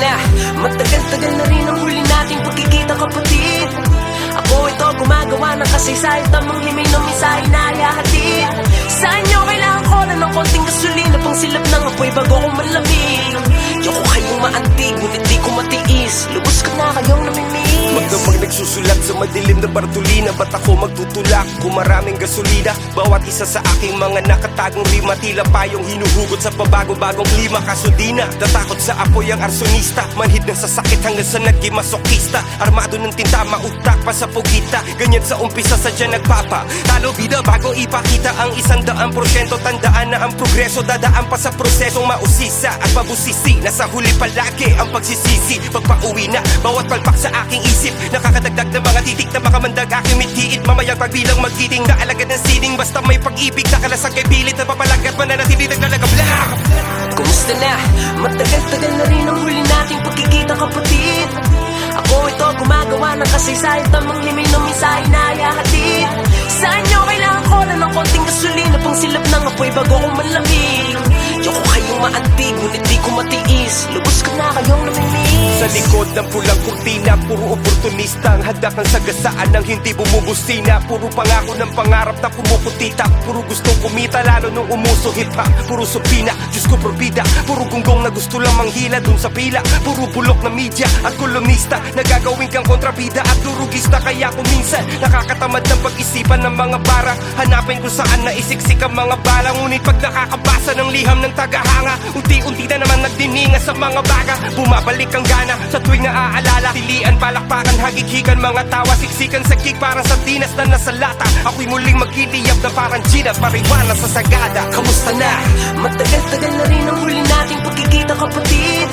na. Matagal-tagal na rin ang huli nating pagkikita kapatid. Ako ito gumagawa ng kasaysayan Tamang himay ng misahe na ihahatid. Sa inyo kailangan ko na ng konting gasolina Pang silap ng apoy bago ko malamig. Yoko kayong maantig Ngunit di ko matiis. Lubos ka na kayong namimiss Magdamag nagsusulat sa madilim na bartulina Ba't ako magtutulak kung maraming gasolina? Bawat isa sa aking mga nakatagong rima Tila payong hinuhugot sa pabago-bagong klima Kaso di na natakot sa apoy ang arsonista. Manhid ng sasakit hanggang sa naging masokista. Armado ng tinta, mautak pa sa pugita. Ganyan sa umpisa sa dyan nagpapa. Talo bida bago ipakita ang isang daang porsyento. Tandaan na ang progreso dadaan pa sa prosesong mausisa. At mabusisi, nasa huli palagi ang pagsisisi. Pagpauwi na, bawat palpak sa aking isip. Nakakadagdag ng mga titik na makamandag aking mitiit Mamayang pagbilang magkiting Kaalaga ng sining. Basta may pag-ibig Nakalasang kay pilit na papalagat Mananatili naglalagabla Kumusta na? Matagal-tagal na rin ang huli nating pagkikita kapatid. Ako ito gumagawa ng kasaysayan Tamang himay ng misahe na ihahatid Sa inyo kailangan ko na ng konting gasolina Pang silap ng apoy bago ko malamig ng pulang kurtina Puro oportunista. Ang hadak ng sagasaan Ang hindi bumubusina. Puro pangako ng pangarap na pumuputita. Puro gustong kumita Lalo nung umuso hip hop Puro supina Diyos ko probida Puro gunggong na gusto lang manghila Dun sa pila. Puro bulok na media At kolumnista. Nagagawin kang kontrabida At durugista Kaya kung minsan Nakakatamad ng pag-isipan ng mga bara. Hanapin kung saan naisiksik ang mga bala. Ngunit pag nakakabasa ng liham ng tagahanga Unti-unti na naman nagdininga sa mga baga. Bumabalik ang gana sa tuwing naaalala Tilian, palakpakan, hagigikan Mga tawa, siksikan sa gig Parang sardinas na nasa lata. Ako'y muling magkiliyab na parang Gina Pariwana sa sagada. Kamusta na? Matagal-tagal na rin ang huli nating pagkikita kapatid.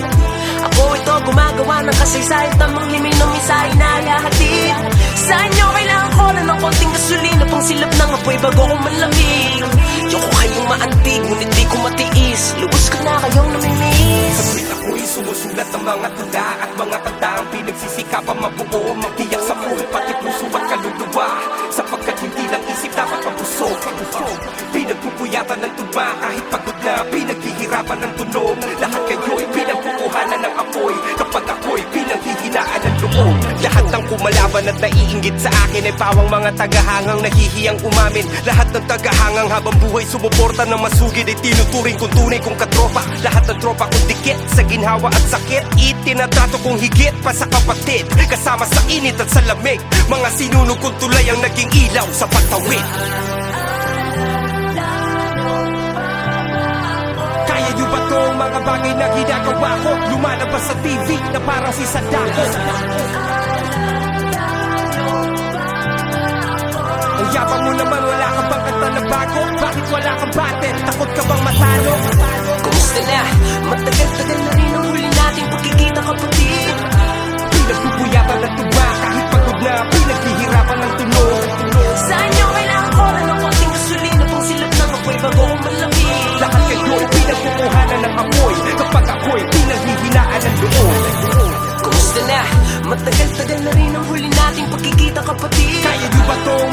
Ako ito gumagawa ng kasaysayan Tamang himay ng misahe na ihahatid Sa inyo kailangan ko na ng konting gasolina Pang silap ng apoy bago ko malamig. Yoko kayong maantig Ngunit di ko matiis. Lubos ka na kayong namimiss. Sabit ako'y sumusulat ng mga tanda. At mga tandang pinagsisikapan mabuo Magtiyak sa pool, pati puso at kaluluwa. Sapagkat hindi lang isip dapat mabusog Pinagpupuyatan ng tugma kahit pagod na Pinaghihirapan ng tunog. Lahat Lahat ng kumalaban at naiinggit sa akin Ay pawang mga tagahangang nahihiyang umamin. Lahat ng tagahangang habang buhay sumuporta ng masugid Ay tinuturing kong tunay kong katropa. Lahat ng tropa kong dikit sa ginhawa at sakit Itinatrato kong higit pa sa kapatid. Kasama sa init at sa lamig Mga sinunog kong tulay ang naging ilaw sa pagtawid Kaya nyo ba tong mga bagay na ginagawa ko? Sa TV na parang si Sadako Ang yabang mo naman, wala ka bang kanta na bago? Bakit wala kang battle? Takot ka bang matalo? Kumusta na? Matagal-tagal Matagal-tagal na rin ang huli nating pagkikita kapatid. Kaya di ba tong